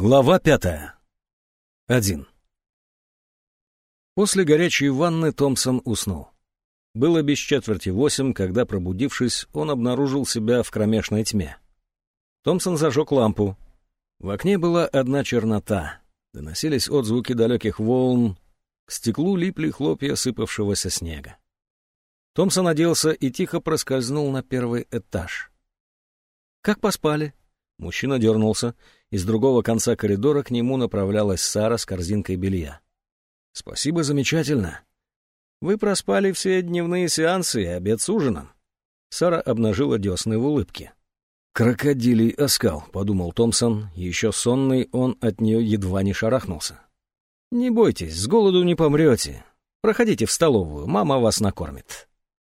Глава пятая. Один. После горячей ванны Томпсон уснул. Было без четверти восемь, когда, пробудившись, он обнаружил себя в кромешной тьме. Томпсон зажег лампу. В окне была одна чернота. Доносились отзвуки далеких волн. К стеклу липли хлопья сыпавшегося снега. Томпсон оделся и тихо проскользнул на первый этаж. «Как поспали?» Мужчина дернулся. Из другого конца коридора к нему направлялась Сара с корзинкой белья. «Спасибо, замечательно. Вы проспали все дневные сеансы и обед с ужином». Сара обнажила десны в улыбке. «Крокодилий оскал», — подумал Томпсон. Еще сонный он от нее едва не шарахнулся. «Не бойтесь, с голоду не помрете. Проходите в столовую, мама вас накормит».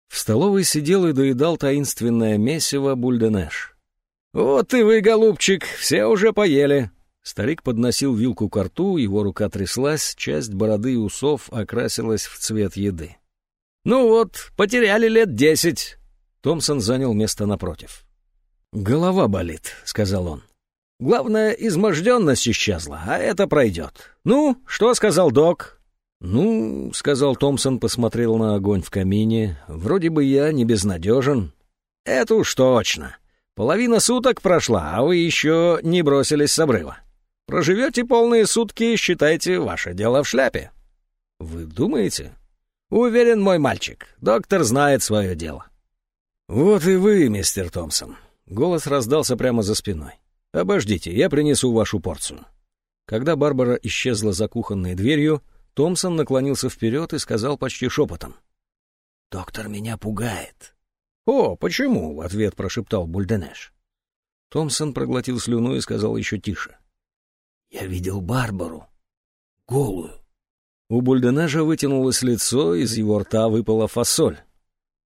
В столовой сидел и доедал таинственное месиво Бульденеш. «Вот и вы, голубчик, все уже поели». Старик подносил вилку к рту, его рука тряслась, часть бороды и усов окрасилась в цвет еды. «Ну вот, потеряли лет десять». Томпсон занял место напротив. «Голова болит», — сказал он. «Главное, изможденность исчезла, а это пройдет. Ну, что сказал док?» «Ну, — сказал Томпсон, посмотрел на огонь в камине, — вроде бы я не безнадежен». «Это уж точно. Половина суток прошла, а вы еще не бросились с обрыва. Проживете полные сутки, считайте, ваше дело в шляпе. Вы думаете? Уверен, мой мальчик, доктор знает свое дело. Вот и вы, мистер Томпсон. Голос раздался прямо за спиной. Обождите, я принесу вашу порцию. Когда Барбара исчезла за кухонной дверью, Томпсон наклонился вперед и сказал почти шепотом. «Доктор меня пугает. «О, почему?» — в ответ прошептал Бульденеш. Томпсон проглотил слюну и сказал еще тише. «Я видел Барбару. Голую». У Бульденежа вытянулось лицо, из его рта выпала фасоль.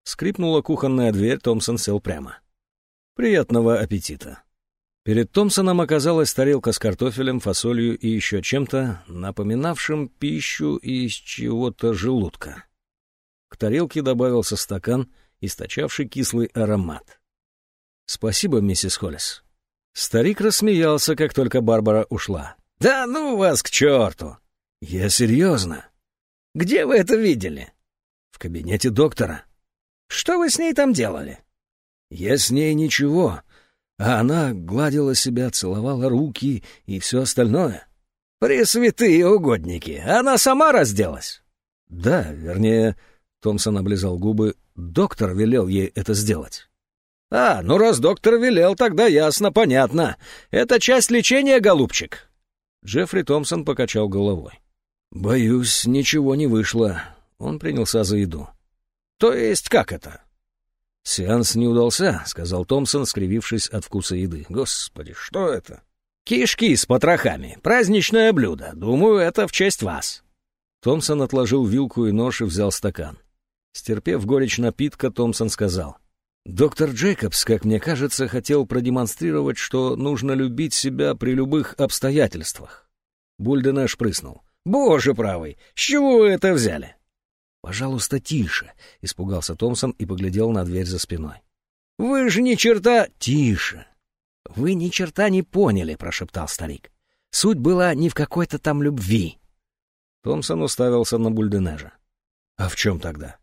Скрипнула кухонная дверь, Томпсон сел прямо. «Приятного аппетита». Перед Томпсоном оказалась тарелка с картофелем, фасолью и еще чем-то, напоминавшим пищу из чего-то желудка. К тарелке добавился стакан — источавший кислый аромат. «Спасибо, миссис Холлис». Старик рассмеялся, как только Барбара ушла. «Да ну вас к черту!» «Я серьезно». «Где вы это видели?» «В кабинете доктора». «Что вы с ней там делали?» «Я с ней ничего, а она гладила себя, целовала руки и все остальное». «Пресвятые угодники! Она сама разделась?» «Да, вернее, Томпсон облизал губы. «Доктор велел ей это сделать». «А, ну раз доктор велел, тогда ясно, понятно. Это часть лечения, голубчик». Джеффри Томпсон покачал головой. «Боюсь, ничего не вышло». Он принялся за еду. «То есть как это?» «Сеанс не удался», — сказал Томпсон, скривившись от вкуса еды. «Господи, что это?» «Кишки с потрохами. Праздничное блюдо. Думаю, это в честь вас». Томпсон отложил вилку и нож и взял стакан. Стерпев горечь напитка, Томпсон сказал. «Доктор Джейкобс, как мне кажется, хотел продемонстрировать, что нужно любить себя при любых обстоятельствах». Бульденеш прыснул. «Боже правый, с чего вы это взяли?» «Пожалуйста, тише», — испугался Томпсон и поглядел на дверь за спиной. «Вы же ни черта...» «Тише!» «Вы ни черта не поняли», — прошептал старик. «Суть была не в какой-то там любви». Томпсон уставился на Бульденежа. «А в чем тогда?»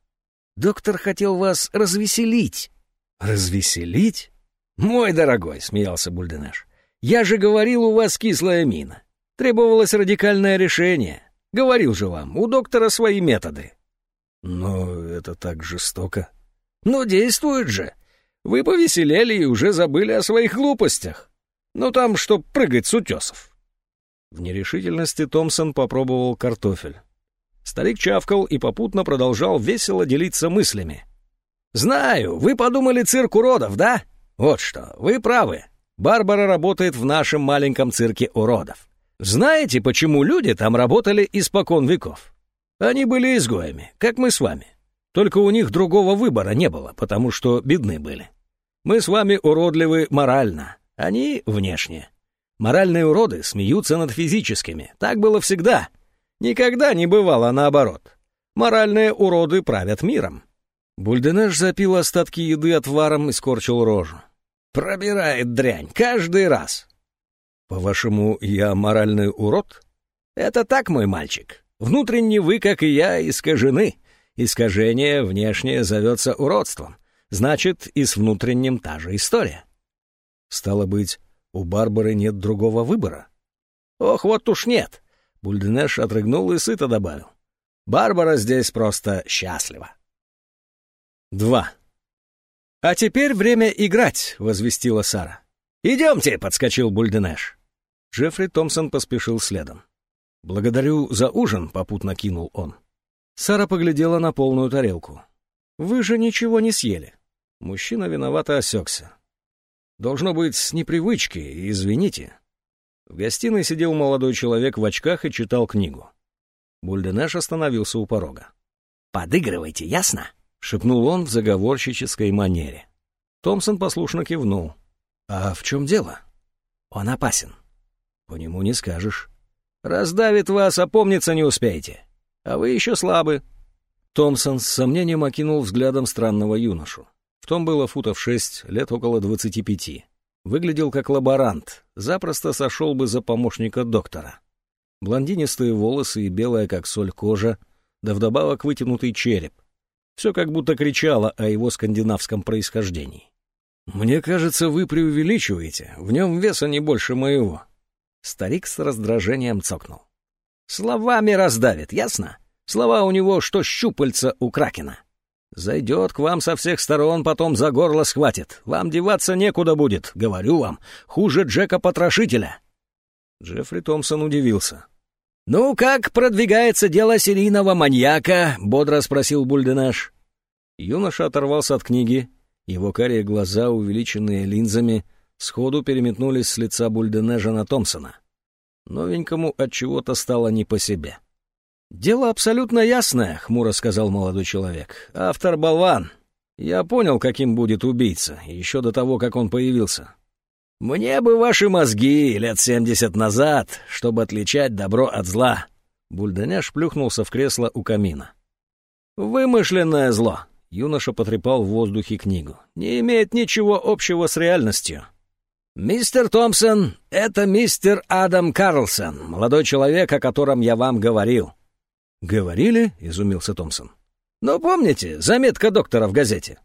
Доктор хотел вас развеселить». «Развеселить?» «Мой дорогой», — смеялся Бульденеш, — «я же говорил, у вас кислая мина. Требовалось радикальное решение. Говорил же вам, у доктора свои методы». «Но это так жестоко». «Но действует же. Вы повеселели и уже забыли о своих глупостях. Ну там, чтоб прыгать с утесов». В нерешительности Томпсон попробовал картофель. Старик чавкал и попутно продолжал весело делиться мыслями. «Знаю, вы подумали цирк уродов, да? Вот что, вы правы. Барбара работает в нашем маленьком цирке уродов. Знаете, почему люди там работали испокон веков? Они были изгоями, как мы с вами. Только у них другого выбора не было, потому что бедны были. Мы с вами уродливы морально, они внешне. Моральные уроды смеются над физическими. Так было всегда. Никогда не бывало наоборот. Моральные уроды правят миром. Бульденеш запил остатки еды отваром и скорчил рожу. «Пробирает дрянь каждый раз». «По-вашему, я моральный урод?» «Это так, мой мальчик. Внутренне вы, как и я, искажены. Искажение внешнее зовется уродством. Значит, и с внутренним та же история». «Стало быть, у Барбары нет другого выбора?» «Ох, вот уж нет!» Бульденеш отрыгнул и сыто добавил. «Барбара здесь просто счастлива». Два. «А теперь время играть», — возвестила Сара. «Идемте», — подскочил Бульденеш. Джеффри Томпсон поспешил следом. «Благодарю за ужин», — попутно кинул он. Сара поглядела на полную тарелку. «Вы же ничего не съели». Мужчина виновато осекся. «Должно быть, с непривычки, извините». В гостиной сидел молодой человек в очках и читал книгу. Бульденеш остановился у порога. «Подыгрывайте, ясно?» — шепнул он в заговорщической манере. Томпсон послушно кивнул. «А в чем дело?» «Он опасен». «По нему не скажешь». «Раздавит вас, опомниться не успеете. А вы еще слабы». Томпсон с сомнением окинул взглядом странного юношу. В том было футов шесть, лет около двадцати пяти. Выглядел как лаборант, запросто сошел бы за помощника доктора. Блондинистые волосы и белая, как соль, кожа, да вдобавок вытянутый череп — все как будто кричало о его скандинавском происхождении. «Мне кажется, вы преувеличиваете. В нем веса не больше моего». Старик с раздражением цокнул. «Словами раздавит, ясно? Слова у него, что щупальца у кракена. Зайдет к вам со всех сторон, потом за горло схватит. Вам деваться некуда будет, говорю вам. Хуже Джека-потрошителя». Джеффри Томпсон удивился. «Ну, как продвигается дело серийного маньяка?» — бодро спросил Бульденаш. Юноша оторвался от книги. Его карие глаза, увеличенные линзами, сходу переметнулись с лица Бульденежа на Томпсона. Новенькому от чего-то стало не по себе. «Дело абсолютно ясное», — хмуро сказал молодой человек. «Автор — болван. Я понял, каким будет убийца, еще до того, как он появился. «Мне бы ваши мозги лет семьдесят назад, чтобы отличать добро от зла». Бульденяш плюхнулся в кресло у камина. «Вымышленное зло», — юноша потрепал в воздухе книгу, — «не имеет ничего общего с реальностью». «Мистер Томпсон, это мистер Адам Карлсон, молодой человек, о котором я вам говорил». «Говорили?» — изумился Томпсон. «Ну, помните, заметка доктора в газете?»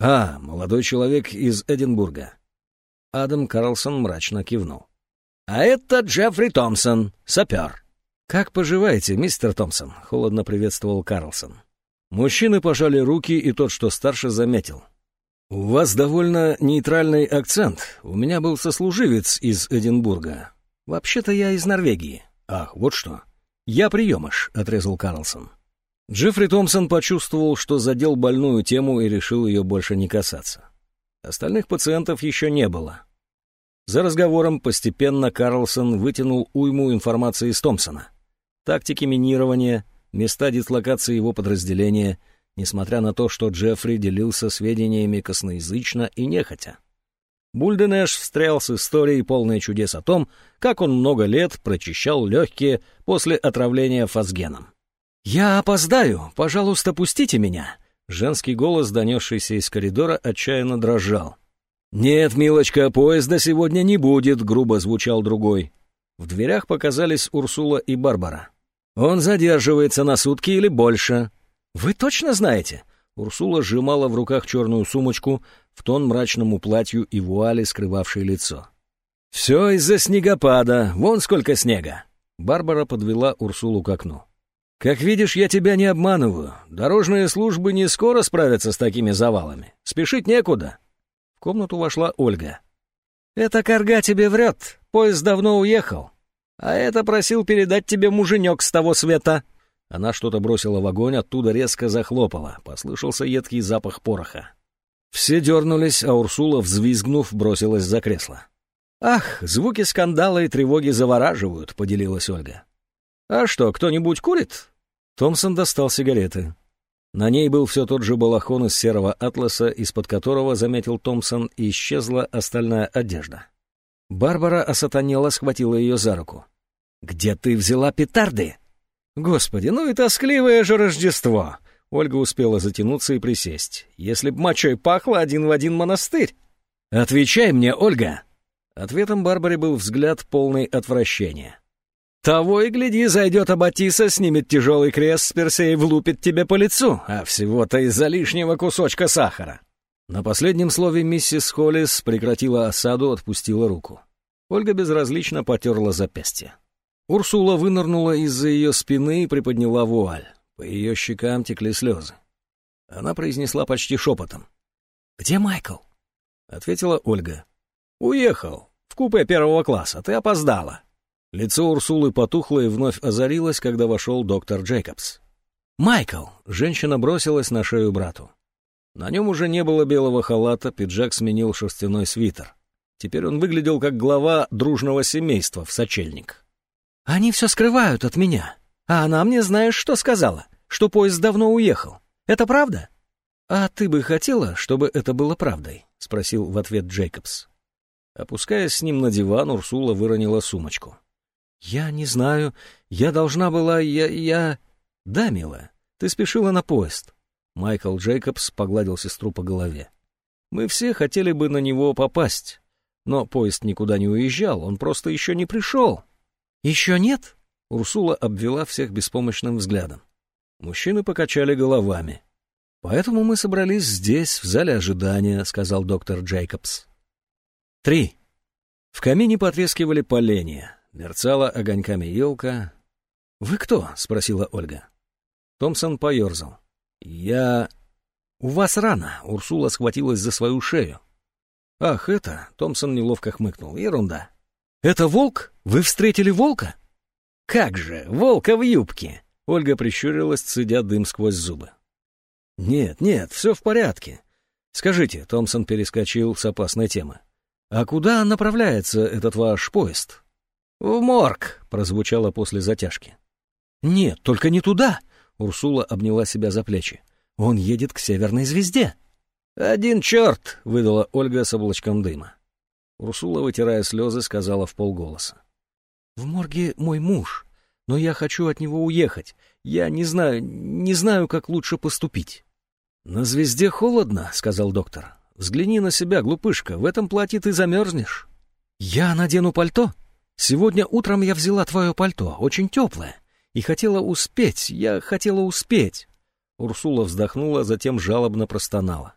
«А, молодой человек из Эдинбурга. Адам Карлсон мрачно кивнул. «А это Джеффри Томпсон, сапер». «Как поживаете, мистер Томпсон?» — холодно приветствовал Карлсон. Мужчины пожали руки, и тот, что старше, заметил. «У вас довольно нейтральный акцент. У меня был сослуживец из Эдинбурга. Вообще-то я из Норвегии. Ах, вот что. Я приемыш», — отрезал Карлсон. Джеффри Томпсон почувствовал, что задел больную тему и решил ее больше не касаться. Остальных пациентов еще не было. За разговором постепенно Карлсон вытянул уйму информации из Томпсона. Тактики минирования, места дислокации его подразделения, несмотря на то, что Джеффри делился сведениями косноязычно и нехотя. Бульденеш встрял с историей полной чудес о том, как он много лет прочищал легкие после отравления фазгеном. «Я опоздаю, пожалуйста, пустите меня», Женский голос, донесшийся из коридора, отчаянно дрожал. «Нет, милочка, поезда сегодня не будет», — грубо звучал другой. В дверях показались Урсула и Барбара. «Он задерживается на сутки или больше». «Вы точно знаете?» Урсула сжимала в руках черную сумочку в тон мрачному платью и вуали, скрывавшей лицо. «Все из-за снегопада. Вон сколько снега!» Барбара подвела Урсулу к окну. «Как видишь, я тебя не обманываю. Дорожные службы не скоро справятся с такими завалами. Спешить некуда». В комнату вошла Ольга. «Эта корга тебе врет. Поезд давно уехал. А это просил передать тебе муженек с того света». Она что-то бросила в огонь, оттуда резко захлопала. Послышался едкий запах пороха. Все дернулись, а Урсула, взвизгнув, бросилась за кресло. «Ах, звуки скандала и тревоги завораживают», — поделилась Ольга. «А что, кто-нибудь курит?» Томпсон достал сигареты. На ней был все тот же балахон из серого атласа, из-под которого, заметил Томпсон, исчезла остальная одежда. Барбара осатанела, схватила ее за руку. «Где ты взяла петарды?» «Господи, ну и тоскливое же Рождество!» Ольга успела затянуться и присесть. «Если б мочой пахло один в один монастырь!» «Отвечай мне, Ольга!» Ответом Барбаре был взгляд полный отвращения. «Того и гляди, зайдет Аббатиса, снимет тяжелый крест с персей и влупит тебе по лицу, а всего-то из-за лишнего кусочка сахара». На последнем слове миссис Холлис прекратила осаду, отпустила руку. Ольга безразлично потерла запястье. Урсула вынырнула из-за ее спины и приподняла вуаль. По ее щекам текли слезы. Она произнесла почти шепотом. «Где Майкл?» — ответила Ольга. «Уехал. В купе первого класса. Ты опоздала». Лицо Урсулы потухло и вновь озарилось, когда вошел доктор Джейкобс. «Майкл!» — женщина бросилась на шею брату. На нем уже не было белого халата, пиджак сменил шерстяной свитер. Теперь он выглядел как глава дружного семейства в сочельник. «Они все скрывают от меня. А она мне знаешь, что сказала? Что поезд давно уехал. Это правда?» «А ты бы хотела, чтобы это было правдой?» — спросил в ответ Джейкобс. Опускаясь с ним на диван, Урсула выронила сумочку. «Я не знаю. Я должна была... Я... я...» «Да, милая, ты спешила на поезд». Майкл Джейкобс погладил сестру по голове. «Мы все хотели бы на него попасть. Но поезд никуда не уезжал, он просто еще не пришел. «Еще нет?» — Урсула обвела всех беспомощным взглядом. Мужчины покачали головами. «Поэтому мы собрались здесь, в зале ожидания», — сказал доктор Джейкобс. Три. В камине потрескивали поленья, мерцала огоньками елка. «Вы кто?» — спросила Ольга. Томпсон поерзал. «Я...» «У вас рано», — Урсула схватилась за свою шею. «Ах, это...» — Томпсон неловко хмыкнул. «Ерунда». «Это волк? Вы встретили волка?» «Как же, волка в юбке!» Ольга прищурилась, цедя дым сквозь зубы. «Нет, нет, все в порядке. Скажите», — Томпсон перескочил с опасной темы. «А куда направляется этот ваш поезд?» «В морг», — прозвучало после затяжки. «Нет, только не туда», — Урсула обняла себя за плечи. «Он едет к северной звезде». «Один черт!» — выдала Ольга с облачком дыма. Урсула, вытирая слезы, сказала в полголоса. «В морге мой муж, но я хочу от него уехать. Я не знаю, не знаю, как лучше поступить». «На звезде холодно», — сказал доктор. «Взгляни на себя, глупышка, в этом платье ты замерзнешь». «Я надену пальто? Сегодня утром я взяла твое пальто, очень теплое, и хотела успеть, я хотела успеть». Урсула вздохнула, затем жалобно простонала.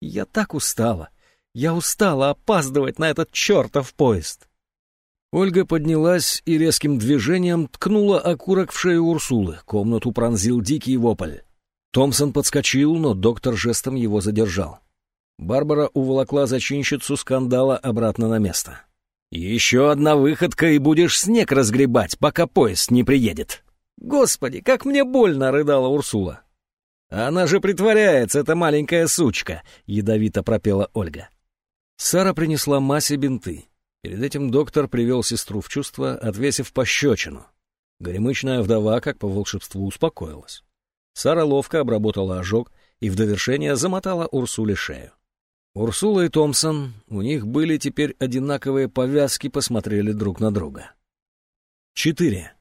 Я так устала. Я устала опаздывать на этот чертов поезд. Ольга поднялась и резким движением ткнула окурок в шею Урсулы. Комнату пронзил дикий вопль. Томпсон подскочил, но доктор жестом его задержал. Барбара уволокла зачинщицу скандала обратно на место. «Еще одна выходка, и будешь снег разгребать, пока поезд не приедет». «Господи, как мне больно!» — рыдала Урсула. «Она же притворяется, эта маленькая сучка!» — ядовито пропела Ольга. Сара принесла Масе бинты. Перед этим доктор привел сестру в чувство, отвесив пощечину. Горемычная вдова, как по волшебству, успокоилась. Сара ловко обработала ожог и в довершение замотала Урсуле шею. Урсула и Томпсон, у них были теперь одинаковые повязки, посмотрели друг на друга. Четыре.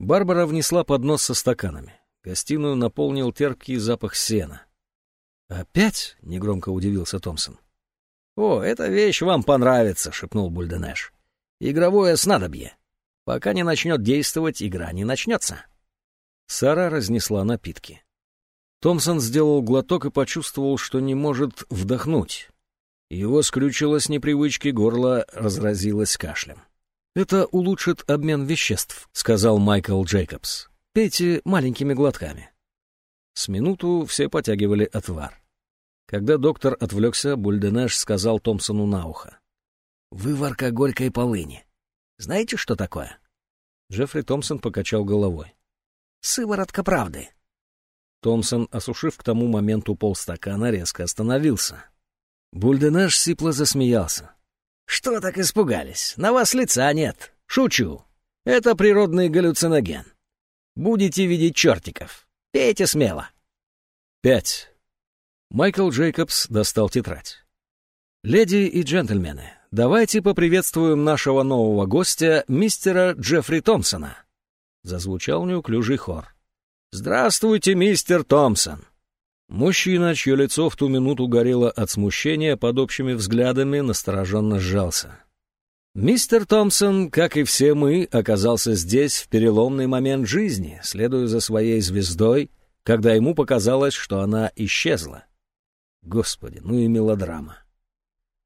Барбара внесла поднос со стаканами. Гостиную наполнил терпкий запах сена. «Опять?» — негромко удивился Томпсон. «О, эта вещь вам понравится», — шепнул Бульденеш. «Игровое снадобье. Пока не начнет действовать, игра не начнется». Сара разнесла напитки. Томпсон сделал глоток и почувствовал, что не может вдохнуть. Его скрючило с непривычки, горло разразилось кашлем. «Это улучшит обмен веществ», — сказал Майкл Джейкобс. Пейте маленькими глотками». С минуту все потягивали отвар. Когда доктор отвлекся, Бульденеш сказал Томпсону на ухо. «Выварка горькой полыни. Знаете, что такое?» Джеффри Томпсон покачал головой. «Сыворотка правды». Томпсон, осушив к тому моменту полстакана, резко остановился. Бульденеш сипло засмеялся. «Что так испугались? На вас лица нет. Шучу. Это природный галлюциноген. Будете видеть чертиков. Пейте смело. Пять. Майкл Джейкобс достал тетрадь. «Леди и джентльмены, давайте поприветствуем нашего нового гостя, мистера Джеффри Томпсона». Зазвучал неуклюжий хор. «Здравствуйте, мистер Томпсон!» Мужчина, чье лицо в ту минуту горело от смущения под общими взглядами, настороженно сжался. Мистер Томпсон, как и все мы, оказался здесь в переломный момент жизни, следуя за своей звездой, когда ему показалось, что она исчезла. Господи, ну и мелодрама.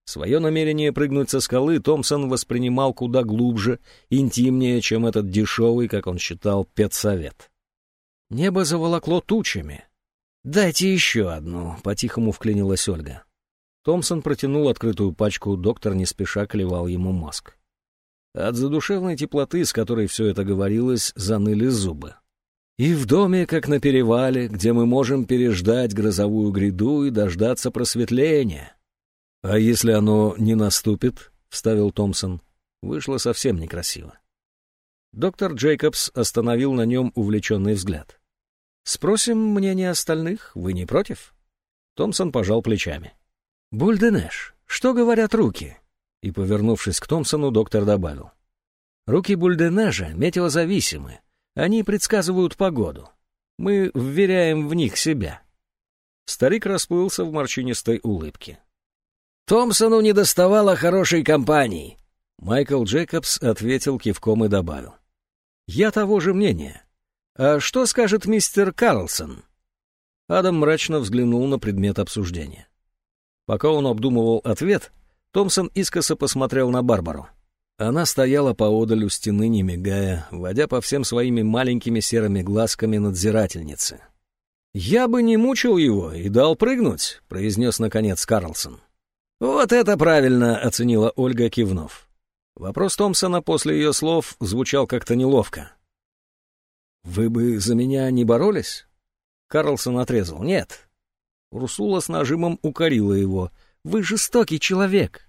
Свое намерение прыгнуть со скалы Томпсон воспринимал куда глубже, интимнее, чем этот дешевый, как он считал, педсовет. Небо заволокло тучами. «Дайте еще одну», — по-тихому вклинилась Ольга. Томпсон протянул открытую пачку, доктор не спеша клевал ему мозг. От задушевной теплоты, с которой все это говорилось, заныли зубы. И в доме, как на перевале, где мы можем переждать грозовую гряду и дождаться просветления. — А если оно не наступит? — вставил Томпсон. Вышло совсем некрасиво. Доктор Джейкобс остановил на нем увлеченный взгляд. «Спросим мнение остальных, вы не против?» Томпсон пожал плечами. «Бульденеш, что говорят руки?» И, повернувшись к Томпсону, доктор добавил. «Руки Бульденежа метеозависимы. Они предсказывают погоду. Мы вверяем в них себя». Старик расплылся в морщинистой улыбке. «Томпсону не доставало хорошей компании», — Майкл Джейкобс ответил кивком и добавил. «Я того же мнения. А что скажет мистер Карлсон?» Адам мрачно взглянул на предмет обсуждения. Пока он обдумывал ответ, Томпсон искоса посмотрел на Барбару. Она стояла поодаль у стены, не мигая, водя по всем своими маленькими серыми глазками надзирательницы. «Я бы не мучил его и дал прыгнуть», — произнес наконец Карлсон. «Вот это правильно», — оценила Ольга, кивнув. Вопрос Томпсона после ее слов звучал как-то неловко. «Вы бы за меня не боролись?» Карлсон отрезал. «Нет, Урсула с нажимом укорила его. «Вы жестокий человек!»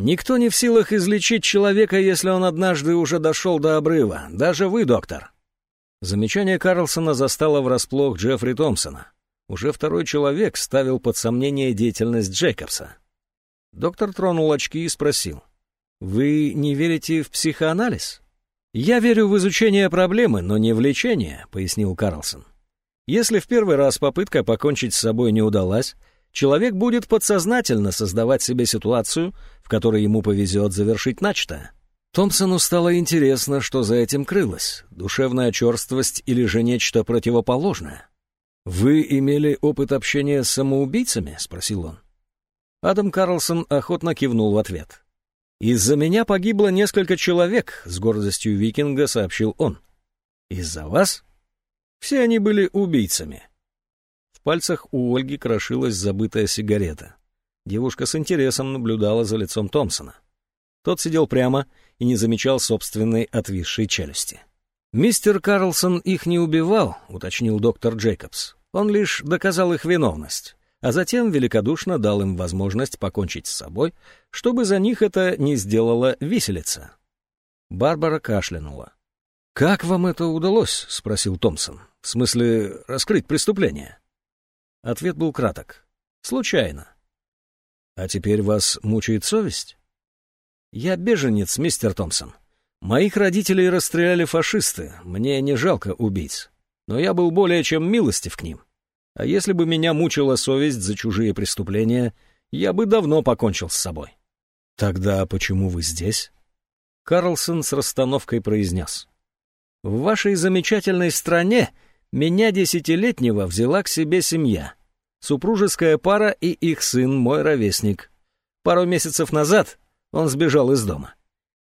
«Никто не в силах излечить человека, если он однажды уже дошел до обрыва. Даже вы, доктор!» Замечание Карлсона застало врасплох Джеффри Томпсона. Уже второй человек ставил под сомнение деятельность Джейкобса. Доктор тронул очки и спросил. «Вы не верите в психоанализ?» «Я верю в изучение проблемы, но не в лечение», — пояснил Карлсон. Если в первый раз попытка покончить с собой не удалась, человек будет подсознательно создавать себе ситуацию, в которой ему повезет завершить начатое. Томпсону стало интересно, что за этим крылось, душевная черствость или же нечто противоположное. «Вы имели опыт общения с самоубийцами?» — спросил он. Адам Карлсон охотно кивнул в ответ. «Из-за меня погибло несколько человек», — с гордостью викинга сообщил он. «Из-за вас?» Все они были убийцами. Пальцах у Ольги крошилась забытая сигарета. Девушка с интересом наблюдала за лицом Томпсона. Тот сидел прямо и не замечал собственной отвисшей челюсти. «Мистер Карлсон их не убивал», — уточнил доктор Джейкобс. «Он лишь доказал их виновность, а затем великодушно дал им возможность покончить с собой, чтобы за них это не сделала виселица». Барбара кашлянула. «Как вам это удалось?» — спросил Томпсон. «В смысле, раскрыть преступление?» Ответ был краток. «Случайно». «А теперь вас мучает совесть?» «Я беженец, мистер Томпсон. Моих родителей расстреляли фашисты, мне не жалко убийц. Но я был более чем милостив к ним. А если бы меня мучила совесть за чужие преступления, я бы давно покончил с собой». «Тогда почему вы здесь?» Карлсон с расстановкой произнес. В вашей замечательной стране меня десятилетнего взяла к себе семья. Супружеская пара и их сын, мой ровесник. Пару месяцев назад он сбежал из дома.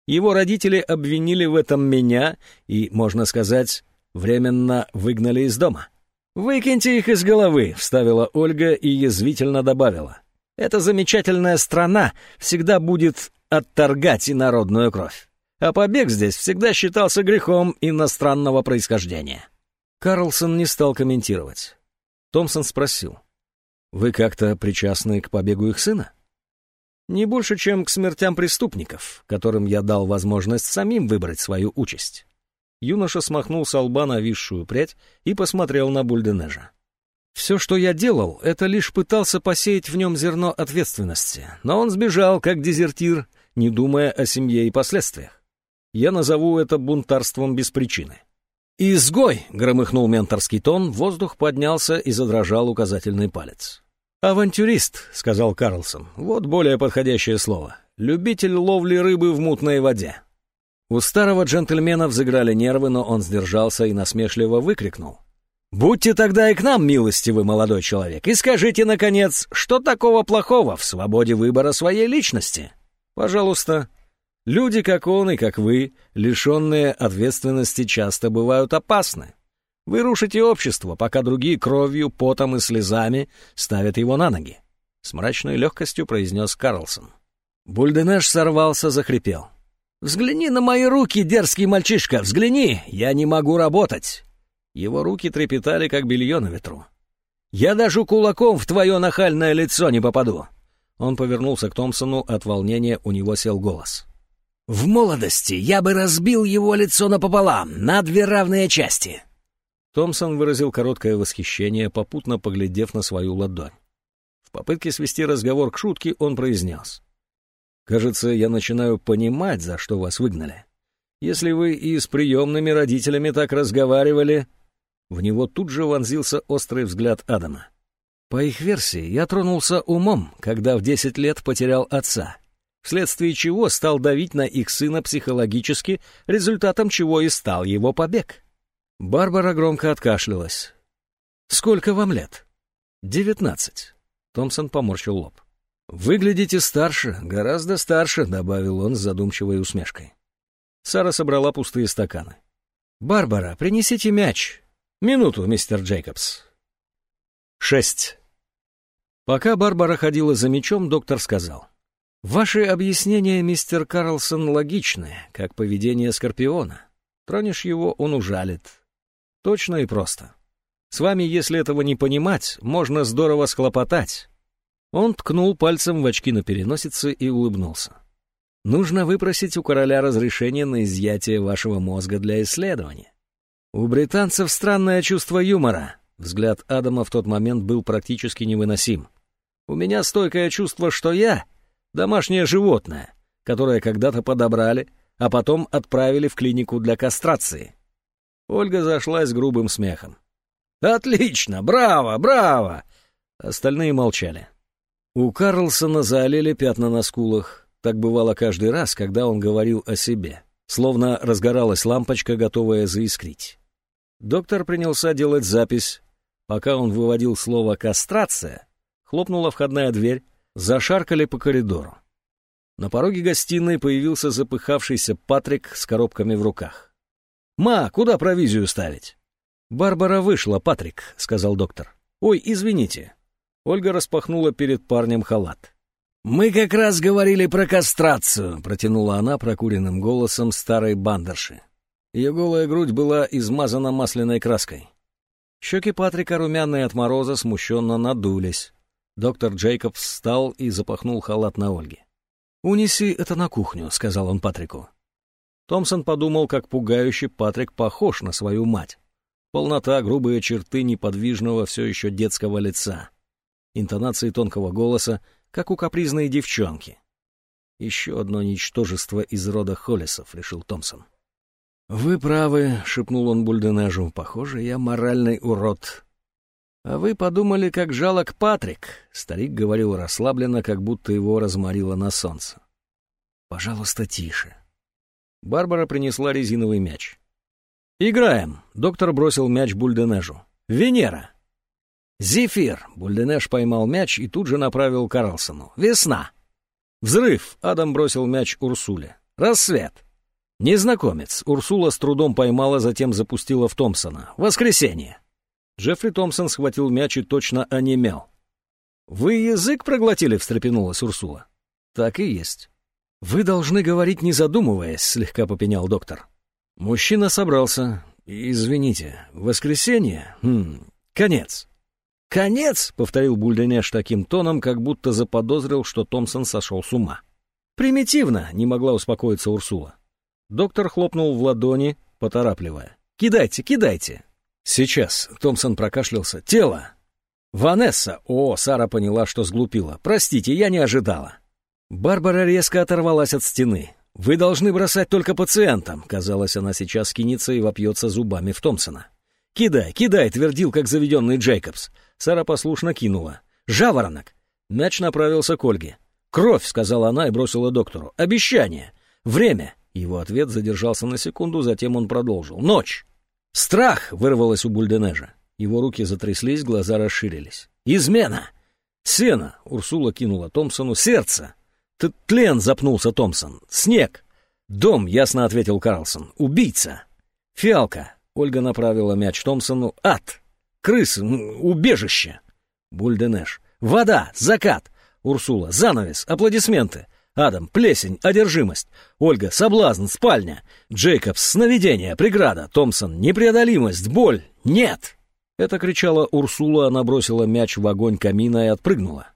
Его родители обвинили в этом меня и, можно сказать, временно выгнали из дома. «Выкиньте их из головы», — вставила Ольга и язвительно добавила. «Эта замечательная страна всегда будет отторгать инородную кровь» а побег здесь всегда считался грехом иностранного происхождения. Карлсон не стал комментировать. Томпсон спросил, «Вы как-то причастны к побегу их сына?» «Не больше, чем к смертям преступников, которым я дал возможность самим выбрать свою участь». Юноша смахнул с лба нависшую прядь и посмотрел на Бульденежа. «Все, что я делал, это лишь пытался посеять в нем зерно ответственности, но он сбежал, как дезертир, не думая о семье и последствиях. Я назову это бунтарством без причины. «Изгой!» — громыхнул менторский тон, воздух поднялся и задрожал указательный палец. «Авантюрист», — сказал Карлсон. «Вот более подходящее слово. любитель ловли рыбы в мутной воде. У старого джентльмена взыграли нервы, но он сдержался и насмешливо выкрикнул. «Будьте тогда и к нам, милостивый молодой человек, и скажите, наконец, что такого плохого в свободе выбора своей личности? Пожалуйста, Люди, как он и как вы, лишенные ответственности, часто бывают опасны. Вы рушите общество, пока другие кровью, потом и слезами ставят его на ноги. С мрачной легкостью произнес Карлсон. Бульденеш сорвался, захрипел. «Взгляни на мои руки, дерзкий мальчишка, взгляни! Я не могу работать!» Его руки трепетали, как белье на ветру. «Я даже кулаком в твое нахальное лицо не попаду!» Он повернулся к Томпсону, от волнения у него сел голос. В молодости я бы разбил его лицо напополам, на две равные части. Томпсон выразил короткое восхищение, попутно поглядев на свою ладонь. В попытке свести разговор к шутке он произнес. «Кажется, я начинаю понимать, за что вас выгнали. Если вы и с приемными родителями так разговаривали...» В него тут же вонзился острый взгляд Адама. По их версии, я тронулся умом, когда в десять лет потерял отца вследствие чего стал давить на их сына психологически, результатом чего и стал его побег. Барбара громко откашлялась. «Сколько вам лет?» «Девятнадцать». Томпсон поморщил лоб. «Выглядите старше, гораздо старше», — добавил он с задумчивой усмешкой. Сара собрала пустые стаканы. «Барбара, принесите мяч. Минуту, мистер Джейкобс». Шесть. Пока Барбара ходила за мячом, доктор сказал. Ваши объяснения, мистер Карлсон, логичны, как поведение Скорпиона. Тронешь его, он ужалит. Точно и просто. С вами, если этого не понимать, можно здорово схлопотать. Он ткнул пальцем в очки на переносице и улыбнулся. Нужно выпросить у короля разрешение на изъятие вашего мозга для исследования. У британцев странное чувство юмора. Взгляд Адама в тот момент был практически невыносим. У меня стойкое чувство, что я Домашнее животное, которое когда-то подобрали, а потом отправили в клинику для кастрации. Ольга зашлась грубым смехом. «Отлично! Браво! Браво!» Остальные молчали. У Карлсона заолели пятна на скулах. Так бывало каждый раз, когда он говорил о себе. Словно разгоралась лампочка, готовая заискрить. Доктор принялся делать запись. Пока он выводил слово «кастрация», хлопнула входная дверь, Зашаркали по коридору. На пороге гостиной появился запыхавшийся Патрик с коробками в руках. «Ма, куда провизию ставить?» «Барбара вышла, Патрик», — сказал доктор. «Ой, извините». Ольга распахнула перед парнем халат. «Мы как раз говорили про кастрацию», — протянула она прокуренным голосом старой бандерши. Ее голая грудь была измазана масляной краской. Щеки Патрика, румяные от мороза, смущенно надулись. Доктор Джейкобс встал и запахнул халат на Ольге. «Унеси это на кухню», — сказал он Патрику. Томпсон подумал, как пугающе Патрик похож на свою мать. Полнота, грубые черты неподвижного все еще детского лица. Интонации тонкого голоса, как у капризной девчонки. «Еще одно ничтожество из рода Холлисов», — решил Томпсон. «Вы правы», — шепнул он Бульденежу. «Похоже, я моральный урод. «А вы подумали, как жалок Патрик», — старик говорил расслабленно, как будто его разморило на солнце. «Пожалуйста, тише». Барбара принесла резиновый мяч. «Играем», — доктор бросил мяч Бульденежу. «Венера». «Зефир», — Бульденеж поймал мяч и тут же направил Карлсону. «Весна». «Взрыв», — Адам бросил мяч Урсуле. «Рассвет». «Незнакомец», — Урсула с трудом поймала, затем запустила в Томпсона. «Воскресенье». Джеффри Томпсон схватил мяч и точно онемел. «Вы язык проглотили?» — встрепенулась Урсула. «Так и есть». «Вы должны говорить, не задумываясь», — слегка попенял доктор. Мужчина собрался. «Извините, воскресенье? Хм, конец». «Конец?» — повторил Бульденеш таким тоном, как будто заподозрил, что Томпсон сошел с ума. «Примитивно», — не могла успокоиться Урсула. Доктор хлопнул в ладони, поторапливая. «Кидайте, кидайте!» «Сейчас», — Томпсон прокашлялся. «Тело!» «Ванесса!» О, Сара поняла, что сглупила. «Простите, я не ожидала». Барбара резко оторвалась от стены. «Вы должны бросать только пациентам!» Казалось, она сейчас скинется и вопьется зубами в Томпсона. «Кидай, кидай!» — твердил, как заведенный Джейкобс. Сара послушно кинула. «Жаворонок!» Мяч направился к Ольге. «Кровь», — сказала она и бросила доктору. «Обещание! Время!» Его ответ задержался на секунду, затем он продолжил. «Ночь!» «Страх!» — вырвалось у Бульденежа. Его руки затряслись, глаза расширились. «Измена!» «Сено!» — Урсула кинула Томпсону. «Сердце!» Т «Тлен!» — запнулся Томпсон. «Снег!» «Дом!» — ясно ответил Карлсон. «Убийца!» «Фиалка!» — Ольга направила мяч Томпсону. «Ад!» «Крыс! Убежище!» Бульденеш. «Вода! Закат!» Урсула. «Занавес! Аплодисменты!» Адам, плесень, одержимость. Ольга, соблазн, спальня. Джейкобс, сновидение, преграда. Томпсон, непреодолимость, боль. Нет! Это кричала Урсула, она бросила мяч в огонь камина и отпрыгнула.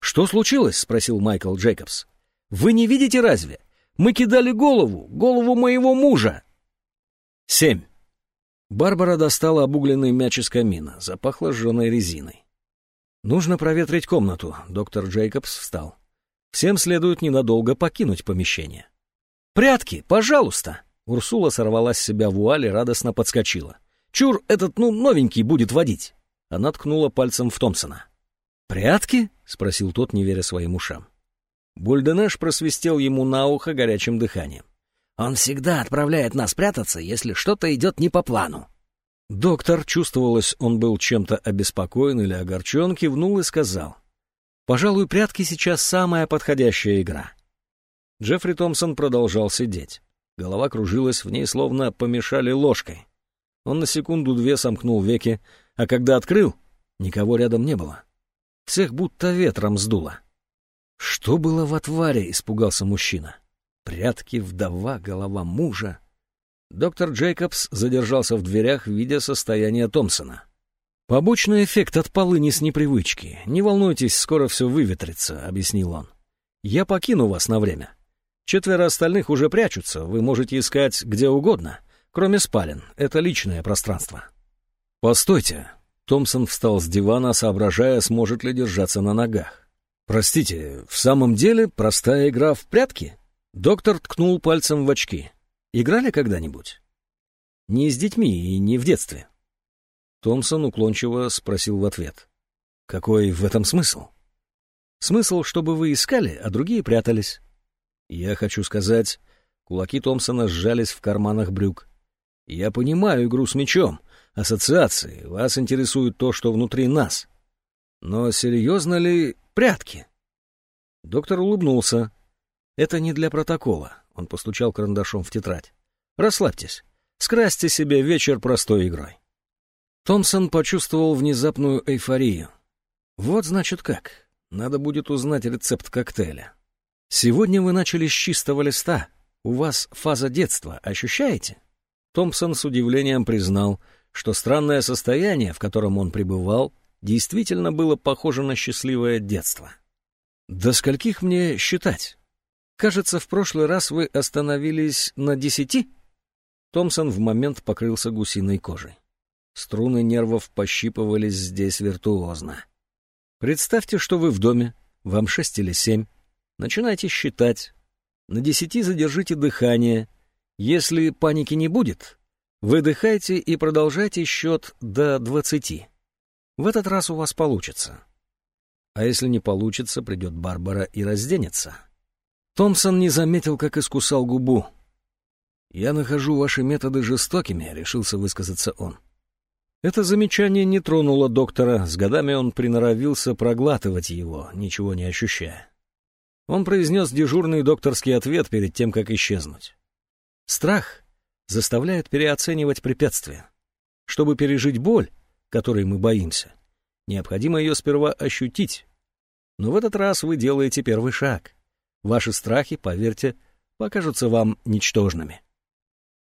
«Что случилось?» — спросил Майкл Джейкобс. «Вы не видите разве? Мы кидали голову, голову моего мужа!» Семь. Барбара достала обугленный мяч из камина, запахло сжженной резиной. «Нужно проветрить комнату», — доктор Джейкобс встал. Всем следует ненадолго покинуть помещение. «Прятки, пожалуйста!» Урсула сорвала с себя вуаль и радостно подскочила. «Чур, этот, ну, новенький будет водить!» Она ткнула пальцем в Томпсона. «Прятки?» — спросил тот, не веря своим ушам. Бульденеш просвистел ему на ухо горячим дыханием. «Он всегда отправляет нас прятаться, если что-то идет не по плану». Доктор, чувствовалось, он был чем-то обеспокоен или огорчен, кивнул и сказал. Пожалуй, прятки сейчас самая подходящая игра. Джеффри Томпсон продолжал сидеть. Голова кружилась, в ней словно помешали ложкой. Он на секунду-две сомкнул веки, а когда открыл, никого рядом не было. Всех будто ветром сдуло. Что было в отваре, испугался мужчина. Прятки, вдова, голова мужа. Доктор Джейкобс задержался в дверях, видя состояние Томпсона. «Побочный эффект от полыни с непривычки. Не волнуйтесь, скоро все выветрится», — объяснил он. «Я покину вас на время. Четверо остальных уже прячутся, вы можете искать где угодно, кроме спален. Это личное пространство». «Постойте». Томпсон встал с дивана, соображая, сможет ли держаться на ногах. «Простите, в самом деле простая игра в прятки?» Доктор ткнул пальцем в очки. «Играли когда-нибудь?» «Не с детьми и не в детстве». Томпсон уклончиво спросил в ответ. «Какой в этом смысл?» «Смысл, чтобы вы искали, а другие прятались». «Я хочу сказать...» Кулаки Томпсона сжались в карманах брюк. «Я понимаю игру с мячом, ассоциации, вас интересует то, что внутри нас. Но серьезно ли прятки?» Доктор улыбнулся. «Это не для протокола», — он постучал карандашом в тетрадь. «Расслабьтесь, скрасьте себе вечер простой игрой». Томпсон почувствовал внезапную эйфорию. Вот значит как. Надо будет узнать рецепт коктейля. Сегодня вы начали с чистого листа. У вас фаза детства, ощущаете? Томпсон с удивлением признал, что странное состояние, в котором он пребывал, действительно было похоже на счастливое детство. «До скольких мне считать? Кажется, в прошлый раз вы остановились на десяти?» Томпсон в момент покрылся гусиной кожей. Струны нервов пощипывались здесь виртуозно. Представьте, что вы в доме, вам шесть или семь. Начинайте считать. На десяти задержите дыхание. Если паники не будет, выдыхайте и продолжайте счет до двадцати. В этот раз у вас получится. А если не получится, придет Барбара и разденется. Томпсон не заметил, как искусал губу. «Я нахожу ваши методы жестокими», — решился высказаться он. Это замечание не тронуло доктора, с годами он приноровился проглатывать его, ничего не ощущая. Он произнес дежурный докторский ответ перед тем, как исчезнуть. Страх заставляет переоценивать препятствия. Чтобы пережить боль, которой мы боимся, необходимо ее сперва ощутить. Но в этот раз вы делаете первый шаг. Ваши страхи, поверьте, покажутся вам ничтожными.